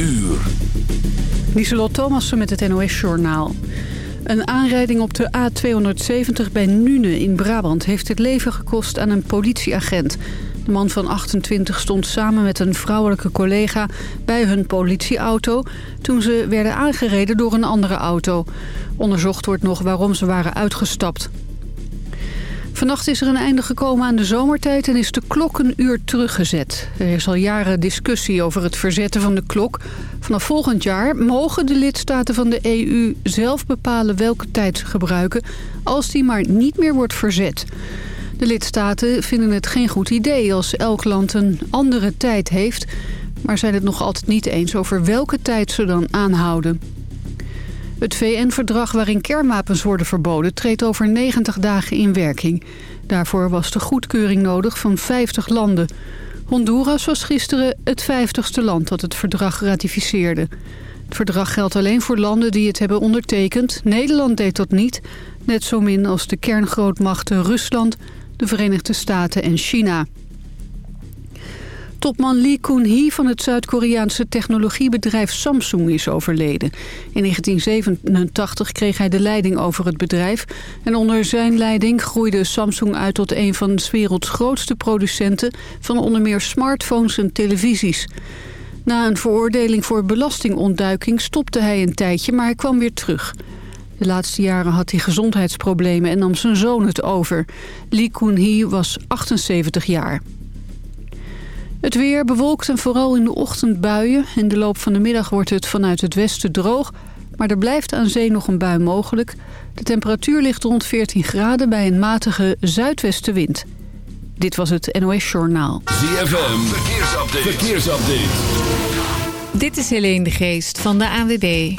uur. Lieselot Thomassen met het NOS-journaal. Een aanrijding op de A270 bij Nune in Brabant... heeft het leven gekost aan een politieagent. De man van 28 stond samen met een vrouwelijke collega... bij hun politieauto toen ze werden aangereden door een andere auto. Onderzocht wordt nog waarom ze waren uitgestapt. Vannacht is er een einde gekomen aan de zomertijd en is de klok een uur teruggezet. Er is al jaren discussie over het verzetten van de klok. Vanaf volgend jaar mogen de lidstaten van de EU zelf bepalen welke tijd ze gebruiken... als die maar niet meer wordt verzet. De lidstaten vinden het geen goed idee als elk land een andere tijd heeft... maar zijn het nog altijd niet eens over welke tijd ze dan aanhouden. Het VN-verdrag waarin kernwapens worden verboden treedt over 90 dagen in werking. Daarvoor was de goedkeuring nodig van 50 landen. Honduras was gisteren het 50ste land dat het verdrag ratificeerde. Het verdrag geldt alleen voor landen die het hebben ondertekend. Nederland deed dat niet, net zo min als de kerngrootmachten Rusland, de Verenigde Staten en China. Topman Lee Kun-hee van het Zuid-Koreaanse technologiebedrijf Samsung is overleden. In 1987 kreeg hij de leiding over het bedrijf. En onder zijn leiding groeide Samsung uit tot een van de werelds grootste producenten... van onder meer smartphones en televisies. Na een veroordeling voor belastingontduiking stopte hij een tijdje, maar hij kwam weer terug. De laatste jaren had hij gezondheidsproblemen en nam zijn zoon het over. Lee Kun-hee was 78 jaar. Het weer bewolkt en vooral in de ochtend buien. In de loop van de middag wordt het vanuit het westen droog. Maar er blijft aan zee nog een bui mogelijk. De temperatuur ligt rond 14 graden bij een matige zuidwestenwind. Dit was het NOS Journaal. ZFM, verkeersupdate. verkeersupdate. Dit is Helene de Geest van de ANWB.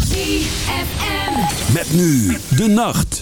Met nu de nacht.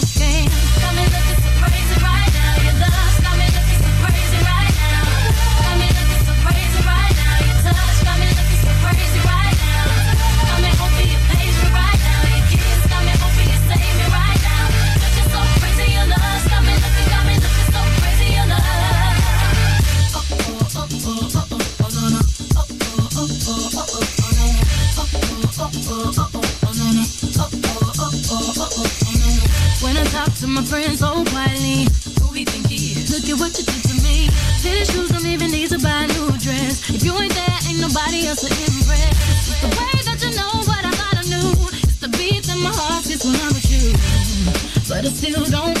my friends so quietly, who he think he is? Look at what you did to me. Tennis shoes don't even need to buy a new dress. If you ain't there, ain't nobody else to impress. It's the way that you know what I thought I knew. It's the beat that my heart gets when I'm with you. But I still don't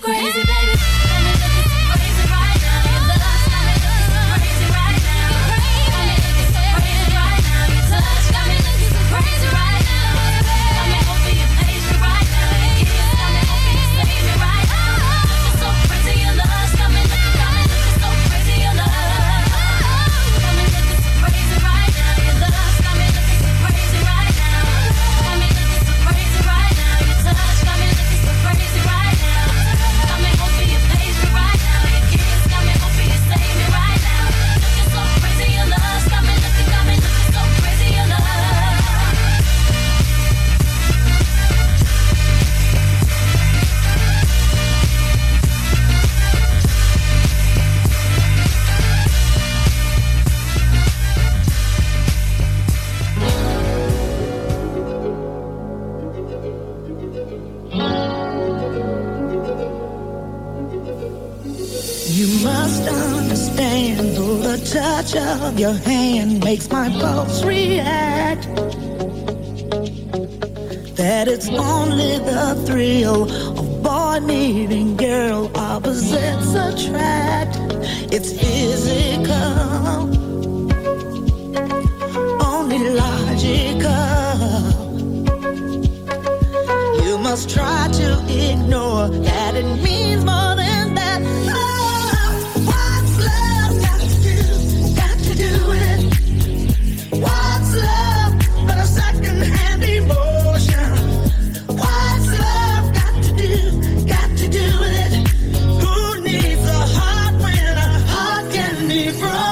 crazy.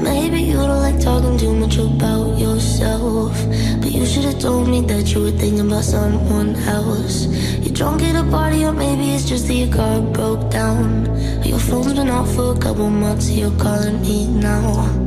Maybe you don't like Talking too much about yourself But you should have told me that you were thinking about someone else. You're drunk at a party or maybe it's just that your car broke down. Your phone's been off for a couple months, you're calling me now.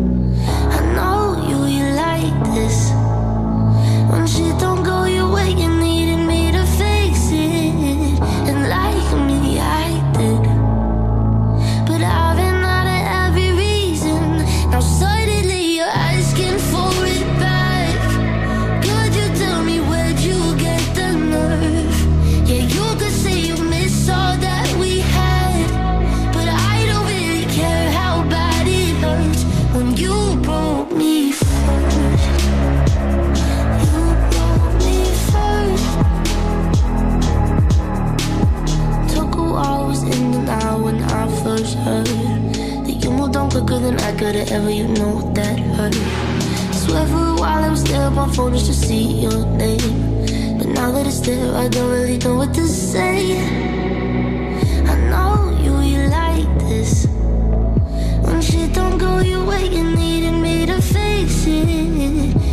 could've ever, you know that hurt. Swear for a while I was there on my phone just to see your name. But now that it's there, I don't really know what to say. I know you, you like this. When shit don't go your way, you needed me to fix it.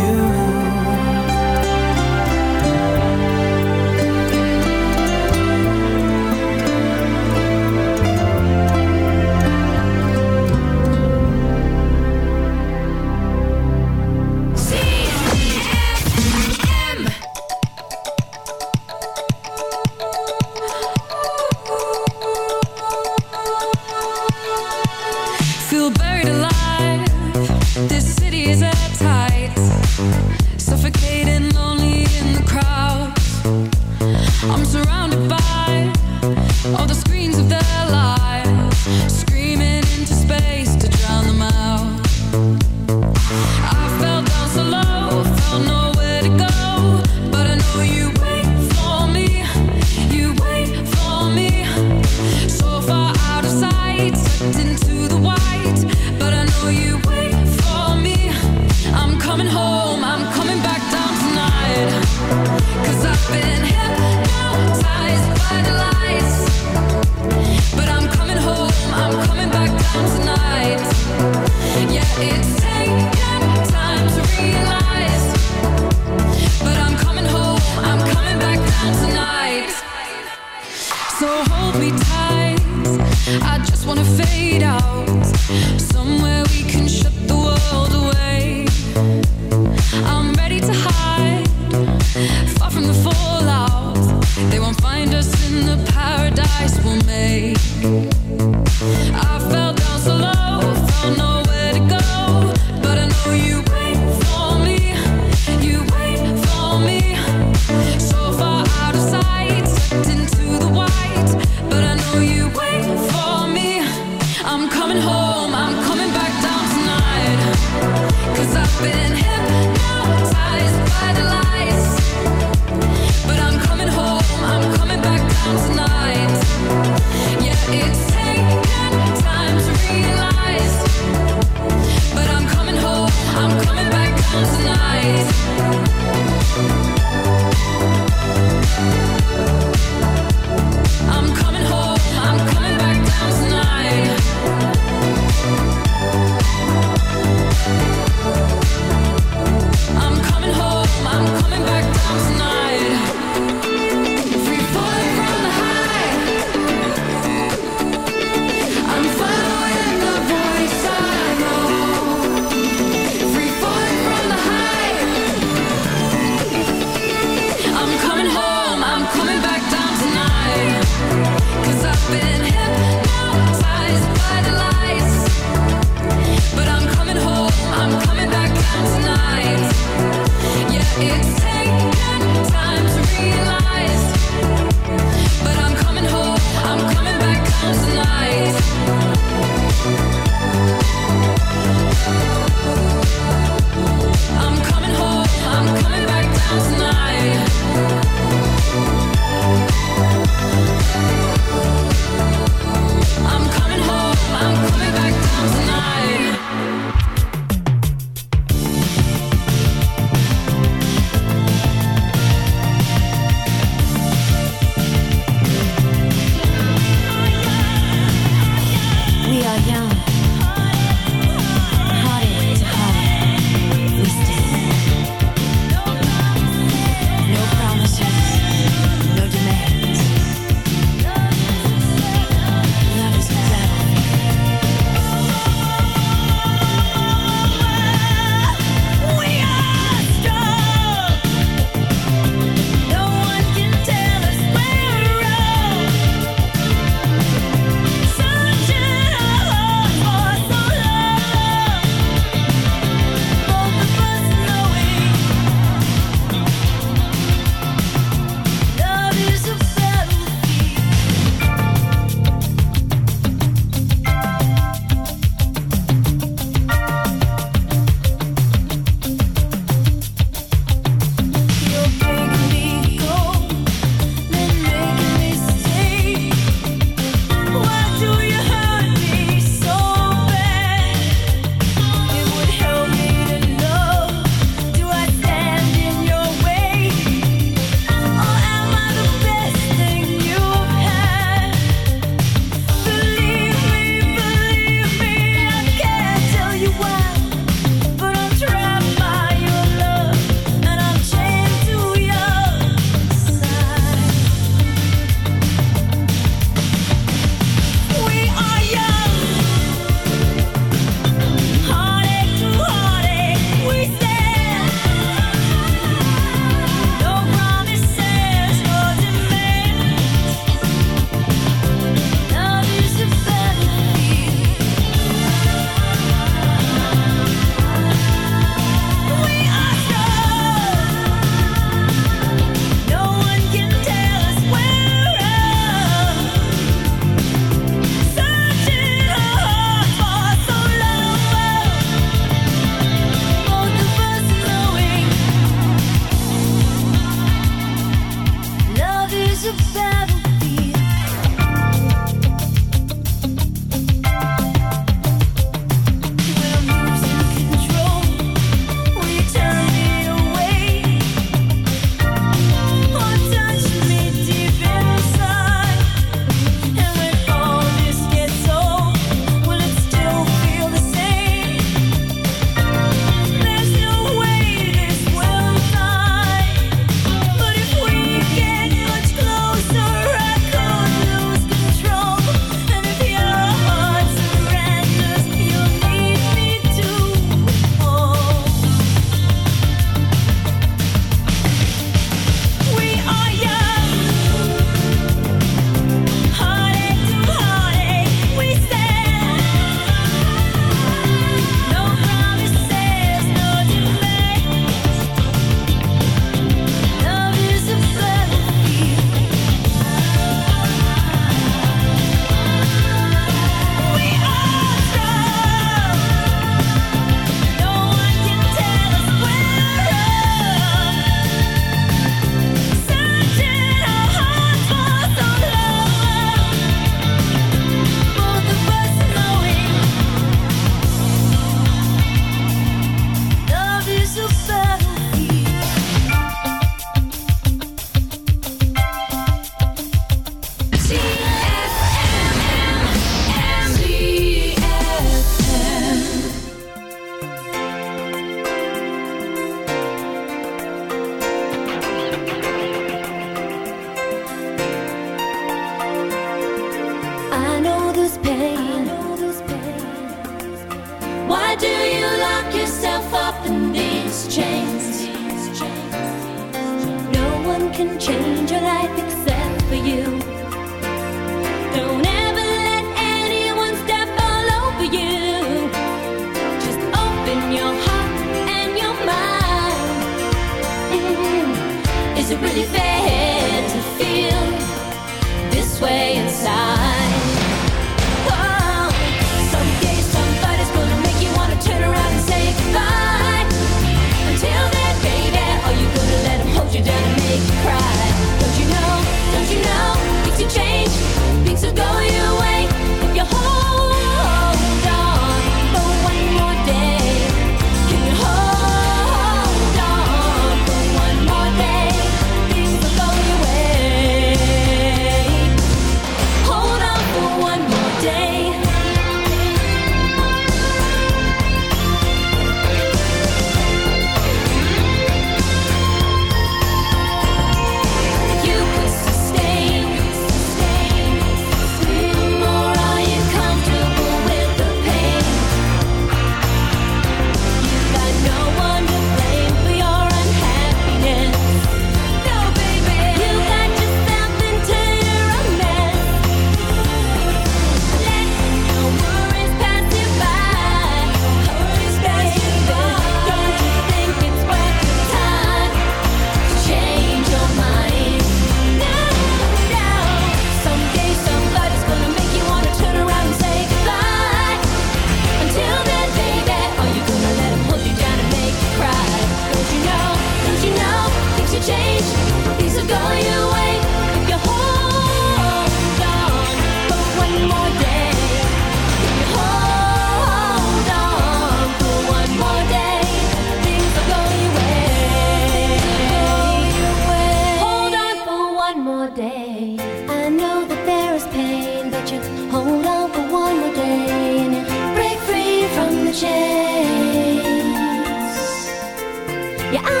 Yeah,